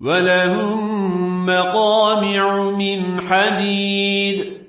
ولهم مقامع من حديد.